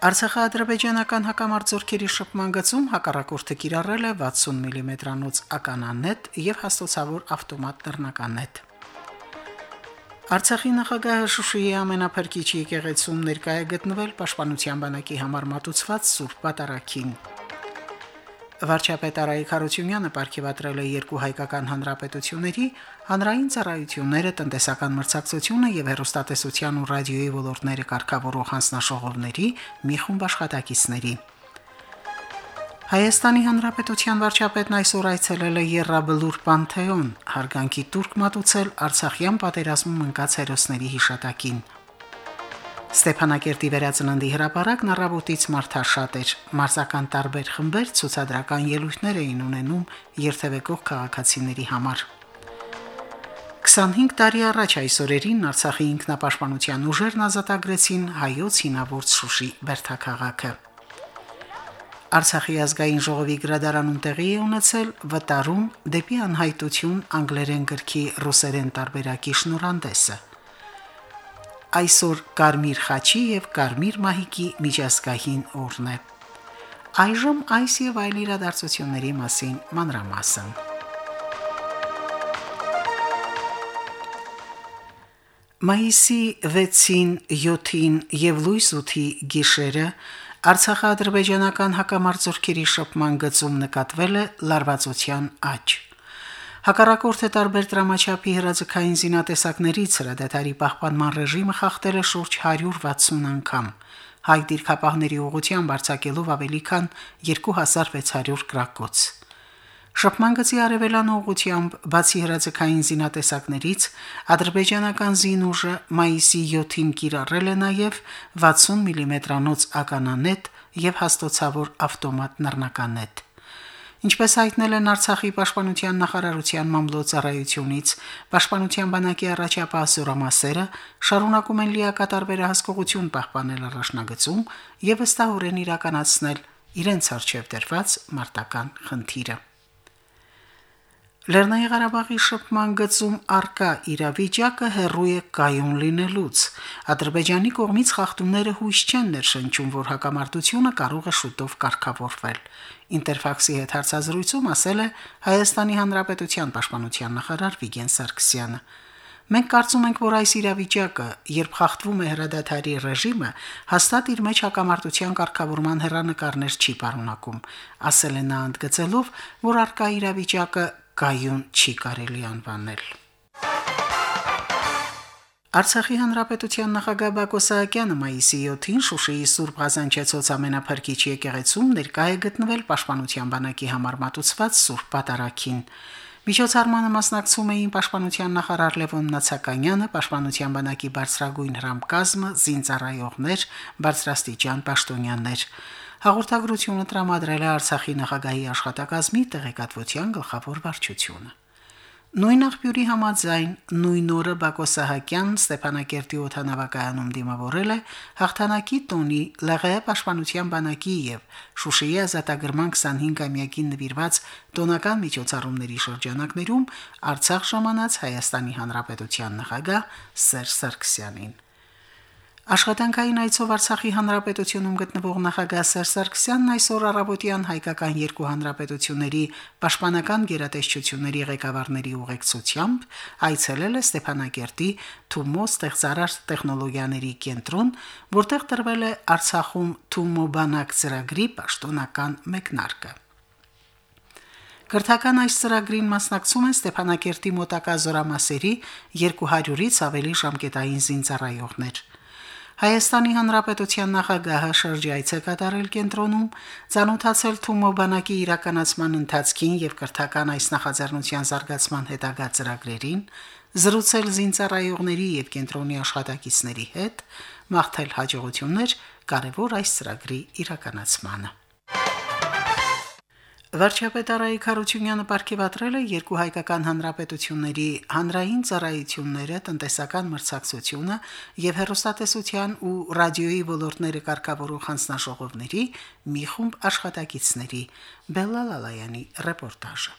Արցախա-ադրբեջանական հակամարտությունների շփման գծում հակառակորդը կիրառել է 60 մմ-անոց ականանետ եւ հաստոցավոր ավտոմատ դռնականետ։ Արցախի նախագահը Շուշիի ամենափրկիչ եկեղեցում ներկայ է գտնվել Պաշտպանության բանակի համար մատուցված Սուրբ Պատարագին։ Վարչապետ Արայիկ Հարությունյանը ապարգևատրել է երկու հայկական հանրապետությունների հանրային ծառայությունները, տնտեսական մրցակցությունը եւ հերոստատեսության ու ռադիոյի ոլորտները կարգավորող հանձնաշողովների մի խումբ աշխատակիցների։ Հայաստանի Հանրապետության վարչապետն այսօր այցելել է Եռաբլուր Պանթեոն, հարգանքի տուրք մատուցել Արցախյան պատերազմում ընկած հերոսների հիշատակին։ Ստեփանակերտի վերածննդի հրապարակն առավոտից մարդաշատ էր։ Մարզական տարբեր խմբեր ցուցադրական ելույթներ էին ունենում երթևեկող քաղաքացիների համար։ 25 տարի առաջ այս օրերին Արցախի ինքնապաշտպանության ուժերն ազատագրեցին հայոց հինավուրց Շուշի Բերթաքաղաքը։ Արցախի ազգային ժողովի գրադարանում տեղի է ունեցել վտարում դեպի անհայտություն անգլերեն գրքի ռուսերեն տարբերակի շնորհանդեսը այսօր Կարմիր խաչի եւ Կարմիր մահիկի միջազգային օրն է։ Այժմ այս եւ այլ իրադարձությունների մասին մանրամասն։ Մայիսի 6-ին, 7-ին եւ լույս 8-ի գիշերը Արցախա-ադրբեջանական հակամարտությունների շփման գծում նկատվել է լարվածության աճ։ Հակառակորդը տարբեր դրամաչափի հրաձգային զինատեսակներից հրադադարի պահպանման ռեժիմը խախտել է շուրջ 160 անգամ։ Հայ դիրքապահների ուղղությամբ արձակելով ավելի քան 2600 գրակոց։ Շփման գծի արևելան ուղությամբ բացի հրաձգային զինատեսակներից ադրբեջանական զինուժը մայիսի 7-ին կիրառել է նաև 60 մմ-անոց ականանետ եւ հաստոցավոր ավտոմատ նռնականետ։ Ինչպես հայտնել են Արցախի պաշտպանության նախարարության մամլոյցարայությունից, պաշտպանության բանակի առաջապահ սորամասերը շարունակում են լիակատար վերահսկողություն պահպանել առաջնագծում եւ ըստահորեն իրականացնել իրենց արժեվ դրված մարտական խնդիրը։ Լեռնային Ղարաբաղի շփման գծում արկա իրավիճակը հերրու է կայուն լինելուց։ Ադրբեջանի կողմից խախտումները հույս չեն ներշնչում, որ հակամարտությունը կարող է շուտով կարգավորվել։ Ինտերֆաքսի հետ հարցազրույցում ասել է Հայաստանի Հանրապետության պաշտպանության նախարար Վիգեն Սարգսյանը։ Մենք կարծում ենք, որ այս իրավիճակը, երբ խախտվում է հրադադարի ռեժիմը, հաստատ իր մեջ հակամարտության կարգավորման հերանեկարներ չի պարունակում, ասել է նա ընդգծելով, որ արկա իրավիճակը կայուն չի կարելի անվանել։ Արցախի հանրապետության նախագահ Բակո Սահակյանը մայիսի 7-ին Շուշիի Սուրբ Ղազանչեցոց ամենափրկիչ եկեղեցում ներկայ է գտնվել Պաշտպանության բանակի համար մատուցված Սուրբ Պատարագին։ Միջոցառմանը մասնակցում էին Պաշտպանության նախարար Լևոն Նացականյանը, Պաշտպանության բանակի բարձրագույն հրամկազմը, զինծառայողներ, բարձրաստիճան պաշտոնյաներ։ Հաղորդագրությունը տրամադրել է Արցախի նախագահի աշխատակազմի տեղեկատվության գլխավոր վարչությունը։ Նույն աղբյուրի համաձայն նույն օրը Բակո Սահակյանն Ստեփանակերտի օթանավակայանում դիմավորել է հաղթանակի տոնի ԼՂՀ պաշտպանության բանակի եւ Շուշիի ազատագրման 25-ամյակին նվիրված տոնական միջոցառումների շրջանակներում Արցախ ժամանած Հայաստանի Հանրապետության նախագահ Սերժ Սարգսյանին։ Աշխատանքային այցով Արցախի հանրապետությունում գտնվող նախագահ Սերժ Սարգսյանն այսօր առավոտյան հայկական երկու հանրապետությունների պաշտպանական գերատեսչությունների ղեկավարների ուղեկցությամբ այցելել է Ստեփանակերտի Թումո ստեղծարար տեխնոլոգիաների կենտրոն, որտեղ տրվել է Արցախում Թումո բանակ ծրագրի պաշտոնական մեկնարկը։ Կրթական այս ծրագրին մասնակցում են Ստեփանակերտի մոտակա զորամասերի 200-ից ավելի ժամկետային զինծառայողներ։ Հայաստանի Հանրապետության նախագահը շրջայց է կատարել կենտրոնում, ցանոթացել Թումո բանակի իրականացման ընթացքին եւ կրթական այս նախաձեռնության զարգացման հետագա ծրագրերին, զրուցել զինծառայողների եւ կենտրոնի աշխատակիցների հետ, մաղթել հաջողություններ կարևոր այս ծրագրի իրականացմանը։ Վարչապետ Արայիկ Խարությունյանը ապարգևատրել է երկու հայկական հանրապետությունների հանրային ծառայությունները, տնտեսական մրցակցությունը եւ հերոստատեսության ու ռադիոյի ոլորտները կարգավորող հանձնաժողովների մի խումբ աշխատակիցների Բելլալալայանի ռեպորտաժը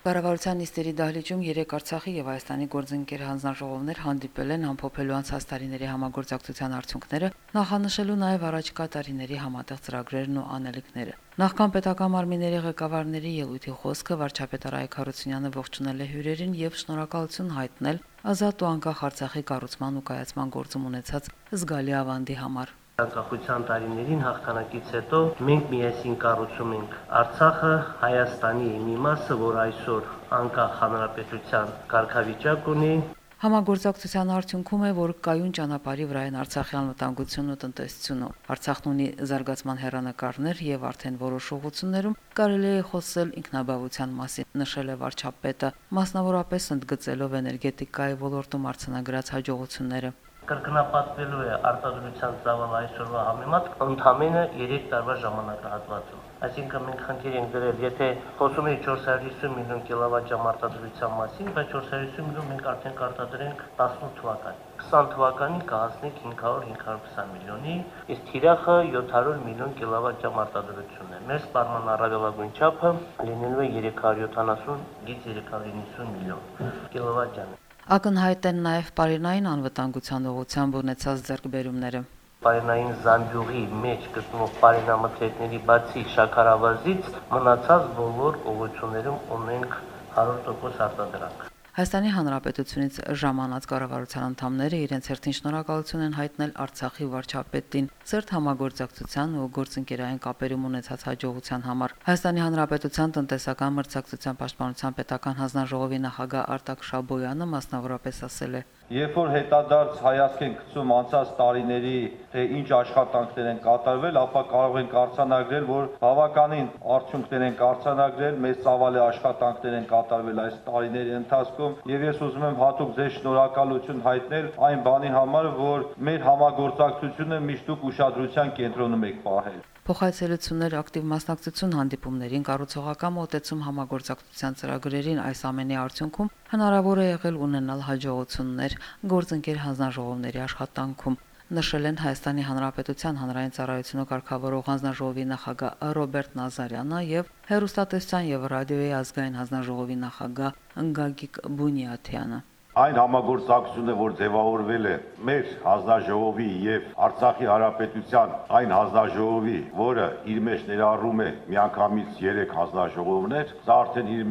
Կառավարության նիստերի դահլիճում երեք Արցախի եւ Հայաստանի գործընկեր հանձնաժողովներ հանդիպել են ամփոփելու անցած տարիների համագործակցության արդյունքները, նախանշելու նաեւ առաջկա տարիների համատեղ ծրագրերն ու անելիքները։ Նախքան պետական մարմինների ղեկավարների ելույթի խոսքը վարչապետ Արայք Հարությունյանը ողջունել է հյուրերին եւ շնորհակալություն հայտնել ազատ ու անկախ Արցախի կառուցման ու կայացման գործում ունեցած զգալի ավանդի համար անկախության տարիներին հաղթանակից հետո մենք միասին կառուցում ենք Արցախը Հայաստանի մի մասը, որ այսօր անկախ հանրապետության կարգավիճակ ունի, Համագործակցության արդյունքում է, որ կայուն ճանապարհի վրա են Արցախի անվտանգությունն ու տնտեսությունը։ Արցախն ունի զարգացման հերանեկարներ եւ արդեն որոշ ուղություններում կարելի է խոսել ինքնաբավության մասին, նշել է վարչապետը, մասնավորապես ընդգծելով էներգետիկայի ոլորտում արցանագրած հաջողությունները կրկնապատկվելու է արտադրության ծավալը այսօրվա համեմատ ընդամենը 3 տարվա ժամանակահատվածում։ Այսինքն մենք խնդիր ենք դրել, եթե խոսում ենք 450 միլիոն կիլովատժամ արտադրության մասին, բայց 450 միլիոն մենք արդեն կարտադրենք 18 թվականին։ 20 թվականին կհասնենք 500-520 միլիոնի, իսկ թիրախը 700 միլիոն կիլովատժամ արտադրությունն է։ Մեր սպառման առավելագույն չափը լինելու է 370-ից 390 միլիոն կիլովատժամ։ Ակնհայտ են նաև Պարինային անվտանգության ուղղությամբ ունեցած ձեռքբերումները։ Պարինային զամբյուղի մեջ գտնվող պարինամթերքների բացի շաքարավազից մնացած բոլոր ուղղություններում ունենք 100% արտադրանք։ Հայաստանի Հանրապետությունից ժամանած կառավարության անդամները իրենց հերթին շնորհակալություն են հայտնել Արցախի վարչապետին ծերտ համագործակցության ու գործընկերային կապերում ունեցած հաջողության համար։ Հայաստանի Հանրապետության տնտեսական մրցակցության պաշտպանության պետական հանձնաժողովի նախագահ Արտակ Շաբոյանը մասնավորապես ասել է. Երբ որ հետադարձ հայացք են գցում անցած տարիների, թե ինչ աշխատանքներ են կատարվել, ապա կարող ենք արձանագրել, որ բավականին արդյունքներ են արձանագրել, մեծ ծավալի աշխատանքներ են կատարվել այս տարիների ընթացքում, եւ ես ուզում եմ հատուկ ձեզ շնորհակալություն հայտնել այն բանի համար, որ մեր համագործակցությունը միշտ դուք ուշադրության կենտրոնում եք պահել փոխայցելություններ, ակտիվ մասնակցություն հանդիպումներին, կառուցողական մոտեցում համագործակցության ծրագրերին այս ամենի արդյունքում հնարավոր է եղել ունենալ հաջողություններ գործընկեր հանձնաժողովների աշխատանքում նշել են Հայաստանի Հանրապետության հանրային ծառայությունը կարգավորող հանձնաժողովի նախագահ Ռոբերտ Նազարյանը եւ Հերոստատեսության եւ ռադիոյի ազգային հանձնաժողովի նախագահ Գագիկ Բունյաթյանը այն համագործակցությունը, որ ձևավորվել է մեր հանձնաժողովի եւ Արցախի հանրապետության այն հանձնաժողովի, որը իր մեջ ներառում է միանգամից 3 հանձնաժողովներ, սա արդեն իր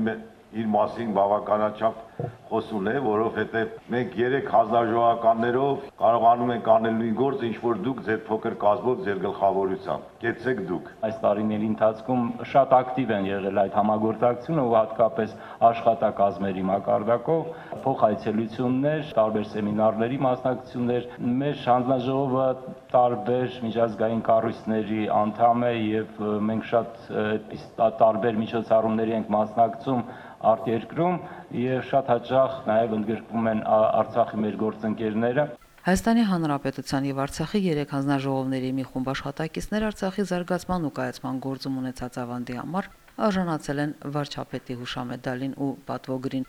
իր մասին բավականաչափ խոսուն է, որովհետև մենք երեք հանձնաժողովականներով կարողանում ենք անել նույն գործը, ինչ որ դուք ձեր փոքր կազմով ձեր գլխավորությամբ։ Կեցեք դուք։ Այս տարիների ընթացքում շատ ակտիվ են եղել այդ համագործակցությունը ու հատկապես աշխատակազմերի մակարդակով, փոխայցելություններ, տարբեր սեմինարների մասնակցություններ։ Մեր հանձնաժողովը տարբեր միջազգային կառույցների անդամ է եւ մենք շատ տարբեր միջոցառումների ենք մասնակցում արտերկրում եւ շատ հաճախ նաեւ ընդգրկվում են Արցախի մեր գործընկերները Հայաստանի Հանրապետության եւ Արցախի երեք հանձնաժողովների մի խումբ աշխատակիցներ Արցախի զարգացման ու կայացման գործում ունեցած ավանդի համար արժանացել են վարչապետի հուշամեդալին ու պատվոգրին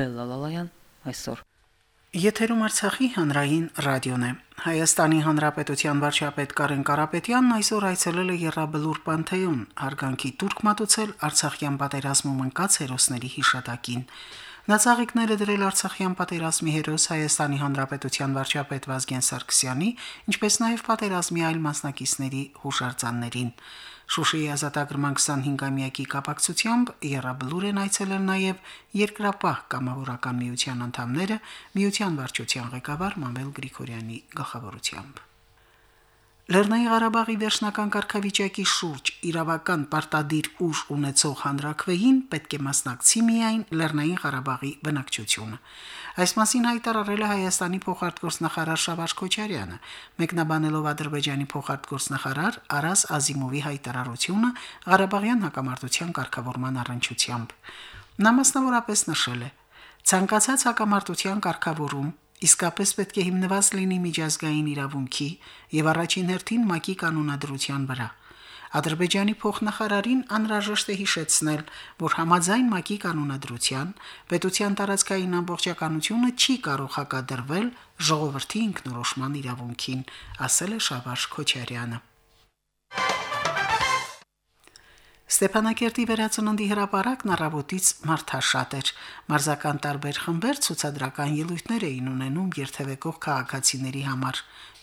Բելլալալայան այսօր Եթերում Արցախի հանրային ռադիոն է։ Հայաստանի Հանրապետության վարչապետ Կարեն Կարապետյանն այսօր այցելել է Եռաբլուր Պանթեոն, հարգանքի տուրք մատուցել Արցախյան պատերազմում ընկած հերոսների հիշատակին։ Նա ցաղիկները դրել Արցախյան պատերազմի հերոս Հայաստանի Հանրապետության վարչապետ Վազգեն Սարգսյանի, ինչպես նաև պատերազմի այլ մասնակիցների հուշարձաններին։ Շուշիի ազատագրման 25-ամյակի կապակցությամբ Եռաբլուր են այցելել նաև երկրապահ կամավորական միության անդամները, միության վարչության ղեկավար Մանվել Գրիգորյանի գլխավորությամբ։ Լեռնային Ղարաբաղի վերջնական կարգավիճակի շուրջ իրավական պարտադիր ուժ ունեցող հանրակրվեին պետք է մասնակցի միայն Լեռնային Ղարաբաղի բնակչությունը։ Այս մասին հայտարարել է Հայաստանի փոխարտգործնախարար Շավարժ Քոչարյանը, մեկնաբանելով Ադրբեջանի փոխարտգործնախարար Արաս Ազիմովի հայտարարությունը Ղարաբաղյան հակամարտության կարգավորման առընչությամբ։ Նա մասնավորապես նշել է. Ցանկացած հակամարտության կարգավորում իսկապես պետք է հիմնված լինի միջազգային իրավունքի եւ առաջին հերթին ՄԱԿ-ի կանոնադրության վրա։ Ադրբեջանի փոխնախարարին անհրաժեշտ է հիշեցնել, որ համաձայն ՄԱԿ-ի կանոնադրության պետության տարածքային ամբողջականությունը չի կարող հակադրվել ժողովրդի ինքնորոշման իրավունքին, ասել է Շավարժ Քոչարյանը։ Ստեփանակերտի վերածննդի հրապարակն առավոտից մարդաշատ էր։ Մարզական տարբեր խմբեր ցուցադրական ելույթներ էին ունենում երթևեկող քաղաքացիների համար։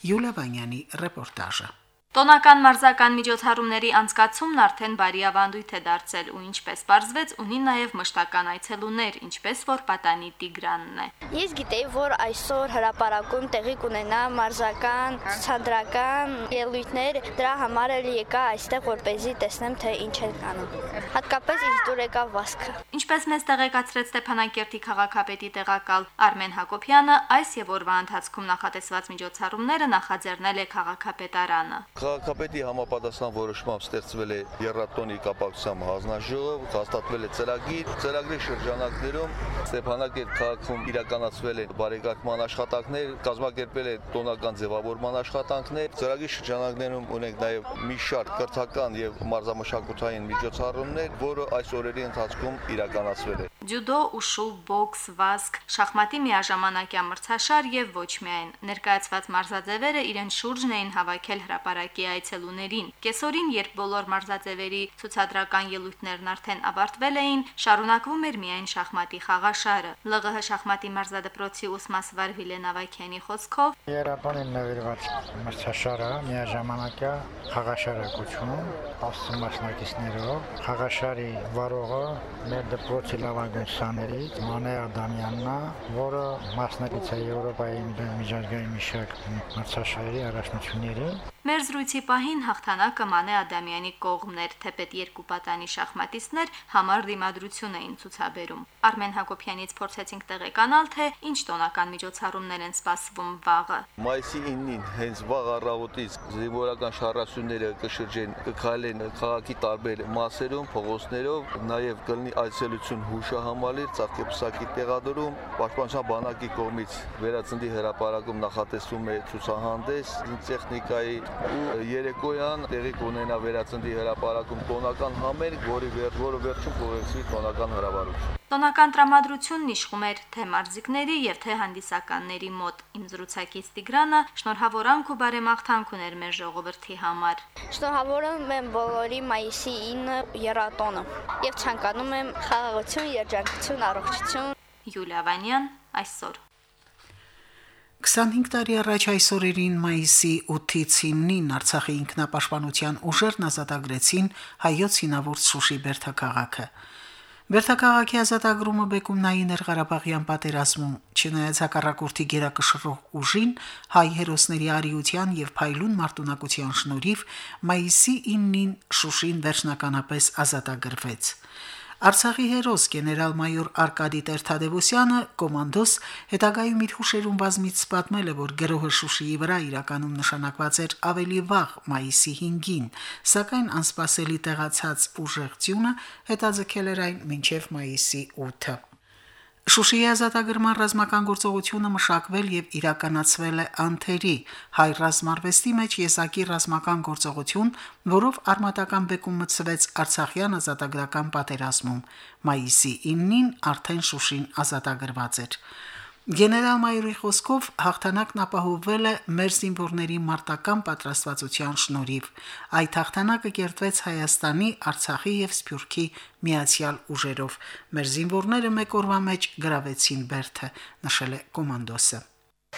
Յուլիա Վանյանի ռեպորտաժը։ Տոնական մարզական միջոցառումների անցկացումն արդեն բարի ավանդույթ է դարձել ու ինչպես պարզվեց, ունի նաև մշտական այցելուներ, ինչպես որ պատանի Տիգրանն է։ Ես գիտեի, որ այսօր հրապարակում տեղի կունենա մարզական, ցուցադրական ելույթներ, դրա համար էլ եկա այստեղ, որ เป զի տեսնեմ, թե ինչ է անում։ Հատկապես ինձ դուր եկավ վասկը։ Ինչպես մեզ տեղեկացրեց Ստեփանակերտի քաղաքապետի տեղակալ Արմեն Հակոբյանը, այս եւ օրվա ընթացքում նախատեսված միջոցառումները նախաձեռնել է քաղաքապետարանը։ Քաղաքապետի համապատասխան որոշմամբ ստեղծվել է երրատոնի կապակցությամբ հանձնաժողով, հաստատվել է ծրագիր, ծրագրի շրջանակներում Ստեփանակերտ քաղաքում իրականացվել են բարեկարգման աշխատանքներ, կազմակերպել է տոնական ձևավորման աշխատանքներ, ծրագրի շրջանակներում ունենք նաև մի շարք կրթական եւ մարզամշակութային միջոցառումներ, որը այս օրերի ընթացքում իրականացվել է։ Ջյուդո, ուշու, բոքս, վազք, շախմատի միաժամանակյա մրցաշար եւ ոչ միայն ներկայացված մարզաձևերը իրեն շուրջն էին հավաքել հրապարակի այցելուներին։ Կեսօրին, երբ բոլոր մարզաձևերի ցուցադրական ելույթներն արդեն ավարտվել էին, շարունակվում էր միայն շախմատի խաղաշարը։ ԼՂՀ շախմատի մարզադպրոցի ուսմասվար Վիլեն Ավակյանի խոսքով Երապոնին նվիրված մրցաշարը միաժամանակյա խաղաշար է կոչվում 10 մասնակիցներով։ Խաղաշարի վարողը մեր դպրոցի լավագույն Սաներից Մանե Ադամյանն, որը մասնակից է Եվրոպայի միջազգային մի շարք մրցաշարերի առաջնությունների։ Մեր զրույցի պահին հաղթանակը Մանե Ադամյանի կողմն էր, թեպետ երկու պատանի շախմատիստներ համար դիմադրություն էին ցուցաբերում։ Արմեն Հակոբյանից փորձեցինք տեղեկանալ, թե ինչ տոնական միջոցառումներ են սպասվում վաղը։ Մայիսի 9-ին հենց վաղ առավոտից զինվորական շարասյունները կշրջեն, կքայլեն քաղաքի տարբեր մասերում, փողոցներով, նաև կլինի այցելություն հուշահամալիր, ցաղկեպսակի տեղադրում, Պաշտպանության բանակի կողմից վերածնդի հրապարակում նախատեսվում է ցուցահանդես, տեխնիկայի ու երեկոյան տեղի կունենա վերածնդի հրապարակում տոնական համերգ, որի վեր, որը վերջում կողեցվի տոնական հրավառություն։ Տոնական տրամադրությունն իշխում էր թե մարզիկների եւ թե հանդիսականների մոտ։ Իմ զրուցակից Տիգրանը շնորհավորանք ու բարեմաղթանք ուներ մեր ժողովրդի համար։ Շնորհավորում եմ բոլորի մայիսի 9 երատոնը եւ ցանկանում եմ խաղաղություն, երջանկություն, առողջություն։ Յուլիա Վանյան այսօր 25 տարի առաջ այս օրերին մայիսի 8-ից 9-ին Արցախի ինքնապաշտպանության ուժերն ազատագրեցին հայոց հինավուրց Շուշի Բերթաքաղաքը։ Բերթաքաղաքի ազատագրումը Բեկումնային Ղարաբաղյան պատերազմում չնայած հակառակորդի գերակշռող ուժին հայ հերոսների արիության եւ փայլուն մարտունակության շնորհիվ մայիսի 9-ին Շուշին վերջնականապես ազատագրվեց։ Արցախի հերոս գեներալ-մայոր Արկադի Տեր-Թադևոսյանը կոմանդոս հետագայում իր հուշերում բազմից պատմել է, որ գրոհը Շուշիի վրա իրականում նշանակված էր ավելի վաղ մայիսի 5-ին, սակայն անսպասելի տեղացած ուժեղ ձյունը հետաձգել էր այն մինչև մայիսի 8-ը։ Շուշիի ազատագրման ռազմական գործողությունը մշակվել եւ իրականացվել է Անթերի հայ ռազմարվեստի մեջ եզակի ռազմական գործողություն, որով արմատական բեկում մցվեց Արցախյան ազատագրական պատերազմում։ Մայիսի 9-ին արդեն Շուշին ազատագրված էր։ Գեներալ-մայորի խոսքով հաղթանակն ապահովվել է մեր զինվորների մարտական պատրաստվածության շնորհիվ։ Այդ հաղթանակը կերտվեց Հայաստանի, Արցախի եւ Սփյուռքի միացյալ ուժերով։ Մեր զինվորները մեկ օրվա մեջ գրավեցին Բերթը, նշել է կոմանդոսը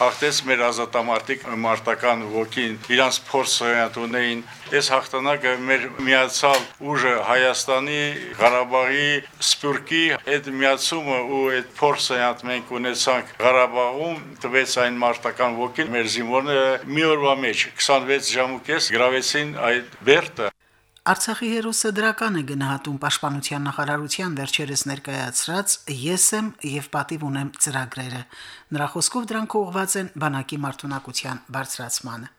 հաղթեց մեր ազատամարտիկ մարտական ոգին, իրանց փորձը ունեին։ Այս հաղթանակը մեր միացալ ուժը Հայաստանի, Ղարաբաղի, Սփյուռքի այդ միացումը ու այդ փորձը մենք ունեցանք Ղարաբաղում, տվեց այն մարտական ոգին մեր զինվորները մի օրվա մեջ 26 ժամուկես գրավեցին այդ բերտը Արցախի հերոսը դրական է գնահատում Պաշտպանության նախարարության վերջերս ներկայացրած «Ես եմ եւ պատիվ ունեմ» ծրագրերը։ Նրա խոսքով դրանք ուղղված են բանակի մարտունակության բարձրացմանը։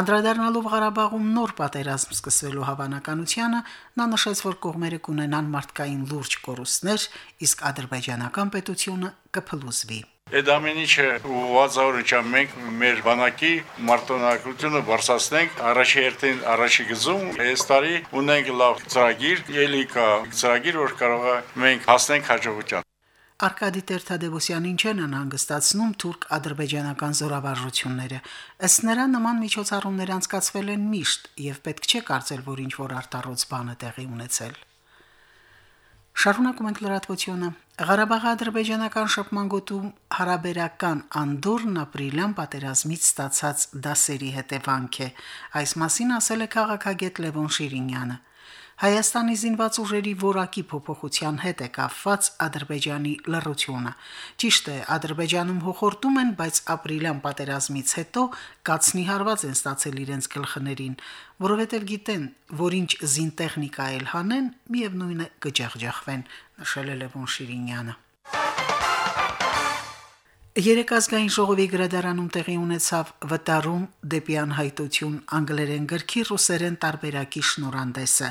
Անդրադառնալով Ղարաբաղում նոր պատերազմ սկսվելու հավանականությանը, նա նշեց, որ կողմերը կունենան մարդկային լուրջ կորուստներ, իսկ ադրբեջանական պետությունը կփլուզվի։ Այդ ամեն ինչը ուղղվածավորը մենք մեր բանակի մարտոնակությունը բարձրացնենք առաջի հերթին առաջի գծում այս տարի ունենք լավ ծրագիր, ելի կա ծրագիր, որ կարող է մենք հասնենք հաջողության։ Արկադի Տեր-Թադևոսյանին չեն անհանգստացնում թուրք-ադրբեջանական զորավարժությունները։ Ըստ նրա նման միջոցառումներ անցկացվել են միշտ եւ պետք չէ կարծել, որ ինչ որ արտառոց բանը տեղի ունեցել։ Շարունակում ենք լրատվությունը։ Ղարաբաղի ադրբեջանական շփման գոտում հարաբերական անդորն ապրիլյան պատերազմից ստացած դասերի հետևանք է։ Այս մասին ասել է քաղաքագետ Լևոն Շիրինյանը։ Հայաստանի զինված ուժերի որակի փոփոխության հետ է կապված Ադրբեջանի լռությունը։ Ճիշտ է, Ադրբեջանում հոխորտում են, բայց ապրիլյան պատերազմից հետո կացնի հարված են ստացել իրենց գլխներին, որովհետև գիտեն, որ ինչ զինտեխնիկա էլ հանեն, միևնույն է կջախջախվեն, նշել է Լևոն Շիրինյանը։ Երեք ազգային ժողովի գրադարանում տեղի ունեցավ վտարում դեպի անհայտություն անգլերեն գրքի ռուսերեն տարբերակի շնորհանդեսը։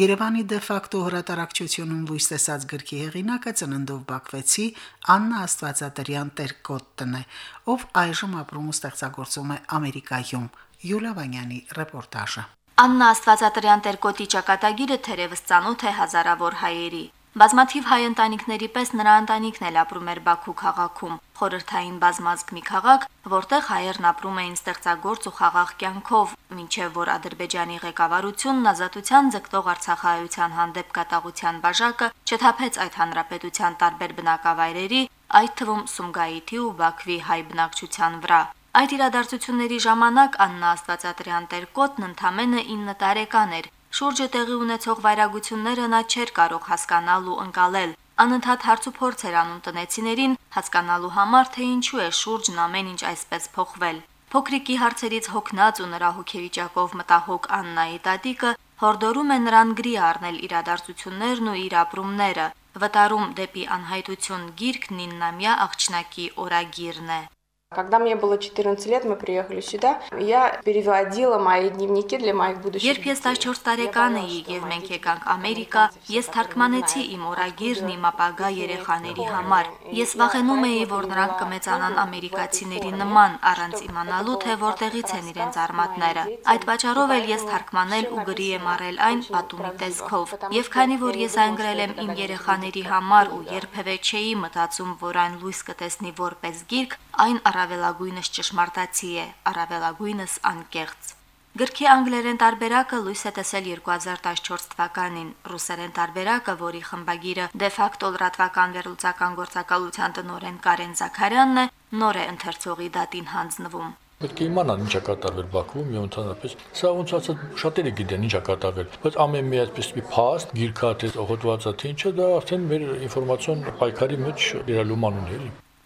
Երևանի դե ֆակտո հրատարակչությունում լույս տեսած գրքի հեղինակը ծննդով Բաքվեցի Աննա Աստվածատրյան Տերկոտտն է, ով այժմ ապրում ու ստեղծագործում է Ամերիկայում։ Յուլիա Վանյանի ռեպորտաժը։ Աննա Աստվածատրյան Տերկոտի ճակատագիրը թերևս ծանոթ է հազարավոր հայերի։ Բազմաթիվ հայ ընտանիքների պես նրա ընտանիքն էլ ապրում էր Բաքու քաղաքում, խորհրդային բազմազգ մի քաղաք, որտեղ հայերն ապրում էին ստեղծագործ ու խաղաղ կյանքով, ինչև որ Ադրբեջանի ղեկավարությունն ազատության ձգտող Արցախայության հանդեպ կատաղության բաժակը չթափեց այդ հանրապետության տարբեր բնակավայրերի, այդ թվում Սումգայիթի ու Բաքվի հայ բնակչության վրա։ Այդ իրադարձությունների ժամանակ Աննա Աստվածատրյան Տերկոտն ընդամենը 9 տարեկան էր Շուրջը տեղի ունեցող վայրագությունները նա չէր կարող հասկանալ ու ընկալել։ Անընդհատ հարց ու փորձ էր անում տնեցիներին, հասկանալու համար, թե ինչու է շուրջն ամեն ինչ այսպես փոխվել։ Փոքրիկի հարցերից հոգնած ու նրա հոգեվիճակով մտահոգ Աննայի տատիկը հորդորում է նրան գրի առնել իրադարձություններն ու իր ապրումները։ Վտարում դեպի անհայտություն գիրքն 9-ամյա աղջնակի օրագիրն է։ Когда мне было 14 лет, мы приехали сюда, я переводила мои дневники для моих будущих. Երբ ես 14 տարեկան էի եւ մենք եկանք Ամերիկա, ես թարգմանեցի իմ օրագիրն իմ ապագա երեխաների համար։ Ես վախենում էի, որ նրանք կմեծանան ամերիկացիների նման, առանց իմանալու, թե որտեղից են իրենց արմատները։ Այդ պատճառով էլ ես թարգմանել ու գրի եմ արել այն պատումի տեսքով։ Եվ քանի որ ես այն գրել եմ իմ երեխաների համար ու երբևէ չէի մտածում, որ այն լույս կտեսնի որպես գիրք, այն առավելագույնս ճշմարտացի է, առավելագույնս անկեղծ։ Գրքի անգլերեն տարբերակը լույս է տեսել 2014 թվականին, ռուսերեն տարբերակը, որի խմբագիրը դե ֆակտո լրատվական վերլուծական գործակալության տնօրեն Կարեն Զաքարյանն է, նոր է ընթերցողի դատին հանձնվում։ Պետք է իմանան ինչ է կատարվել Բաքվում եւ ընդհանրապես։ Սա ոնց ասած շատերը գիտեն ինչ է կատարվել, բայց ամեն մի այսպես մի փաստ, գիրքա, հոդվածա, թե ինչը դա արդեն մեր ինֆորմացիոն պայքարի մեջ իրալուման ունի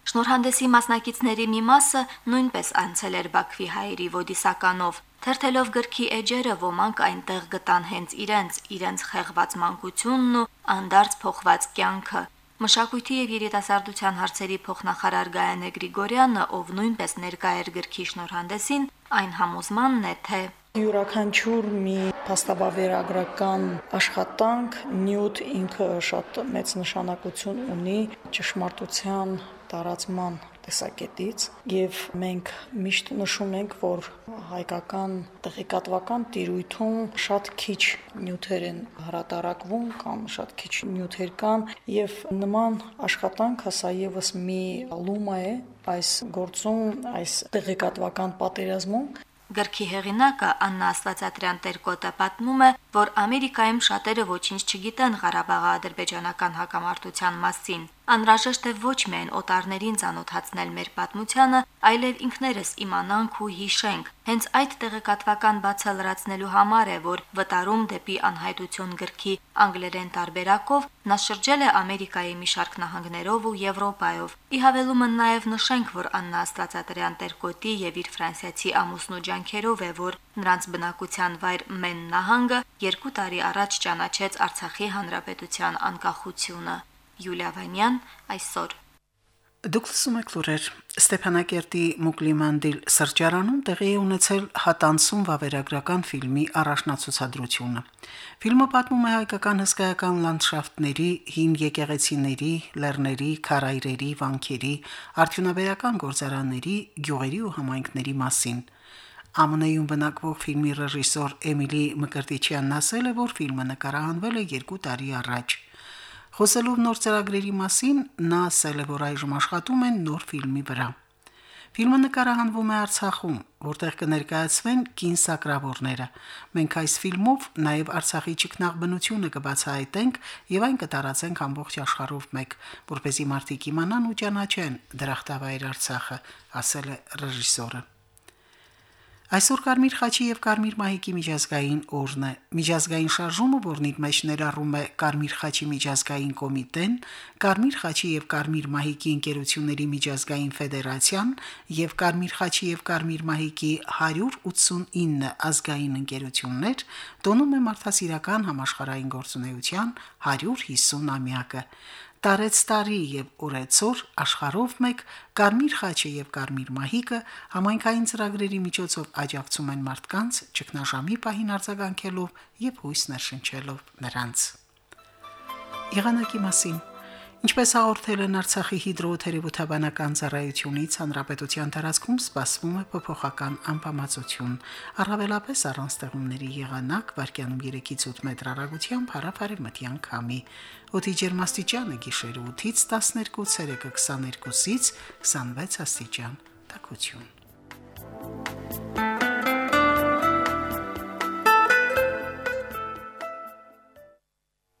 Շնորհանդեսի մասնակիցների մի մասը նույնպես անցել էր Բաքվի հայերի ոդիսականով, թերթելով գրքի էջերը ոմանք այնտեղ գտան հենց իրենց, իրենց խեղված մանկությունն ու անդարձ փոխված կյանքը։ Մշակույթի եւ երիտասարդության հարցերի փոխնախարար Գայանե Գրիգորյանը, ով նույնպես ներկա էր գրքի շնորհանդեսին, այն համոզմանն է, թե յուրաքանչյուր մի փաստաբավերագրական աշխատանք նյութ ինքը շատ մեծ նշանակություն ունի ճշմարտության տարածման տեսակետից եւ մենք միշտ նշում ենք, որ հայկական տեղեկատվական տիրույթում շատ քիչ նյութեր են հրատարակվում կամ շատ քիչ նյութեր կան եւ նման աշխատանքը սա եւս մի լումա է այս գործում, այս տեղեկատվական պատերազմում Գրքի հեղինակը Աննա Աստվածատրյան Տերկոտը պատմում է, որ Ամերիկայում շատերը ոչինչ չգիտեն Ղարաբաղի ադրբեջանական հակամարտության մասին։ Անհրաժեշտ է ոչ միայն օտարներին ցանոթացնել մեր պատմությանը, այլև ինքներս իմանանք ու հիշենք։ Հենց այդ տեղեկատվական բացը լրացնելու համար է, որ վտարում դեպի անհայտություն գրքի անգլերեն տարբերակով նա շրջել է Ամերիկայի մի շարք նահանգներով ու Եվրոպայով։ Ի հավելումը նաև նշենք, որ Աննա Աստվածատրյան Տերկոտի եւ իր ֆրանսիացի ամուսնու ջանքերով է, որ նրանց բնակության վայր Մեն նահանգը երկու տարի առաջ ճանաչեց Արցախի հանրապետության անկախությունը։ Յուլիա Վանյան այսօր Դուք լսում եք լուրեր Ստեփանակերտի Մուկլիմանդիլ սրճարանում տեղի է ունեցել հատանցում վավերագրական ֆիլմի առաջնացուցադրությունը։ Ֆիլմը պատմում է հայկական հսկայական լանդշաֆտների, հին եկեղեցիների, լեռների, քարայրերի, վանքերի, արդյունաբերական գործարանների, գյուղերի ու համայնքների մասին։ ԱՄՆ-ում բնակվող ֆիլմի ռեժիսոր Էմիլի Մկրտիչյանն ասել է, որ ֆիլմը նկարահանվել է 2 տարի առաջ։ Խոսելով նոր ծրագրերի մասին, նա ասել է, որ այժմ աշխատում են նոր ֆիլմի վրա։ Ֆիլմը նկարահանվում է Արցախում, որտեղ կներկայացվեն կին սակրավորները։ Մենք այս ֆիլմով նաև Արցախի ճգնաղբնությունը կբացահայտենք եւ այն կտարածենք ամբողջ աշխարհով մեկ, որպեսզի մարդիկ իմանան ու ճանաչեն դրախտավայր Արցախը, ասել է ռեժիսորը։ Այսօր Կարմիր խաչի եւ Կարմիր մահիկի միջազգային օրն է։ Միջազգային շարժումը, որն իր մեջ ներառում է Կարմիր խաչի միջազգային կոմիտեն, Կարմիր խաչի եւ Կարմիր մահիկի ընկերությունների միջազգային ֆեդերացիան եւ Կարմիր խաչի եւ Կարմիր մահիկի 189 ազգային ընկերություններ, տոնում է մարդասիրական համաշխարհային գործունեության 150-ամյակը տարեց տարի եւ օրեցօր աշխարհով մեկ Կարմիր խաչը եւ Կարմիր մահիկը համայնքային ծրագրերի միջոցով աջակցում են մարդկանց ճգնաժամի պահին արձագանքելով եւ հույս ներշնչելով նրանց։ Եղանակի մասին Ինչպես հաղորդել են Արցախի հիդրոթերապևտաբանական ծառայությունից, հանրապետության տարածքում սպասվում է փոփոխական անբավարարություն։ Առավելապես առանց ստեղումների եղանակ վարկյանում 3-ից 8 մետր հեռագությամբ հարավարևմտյան քամի։ Օդի ջերմաստիճանը գիշերը 8-ից 12, ցերեկը 22-ից 26 աստիճան։ Տակություն։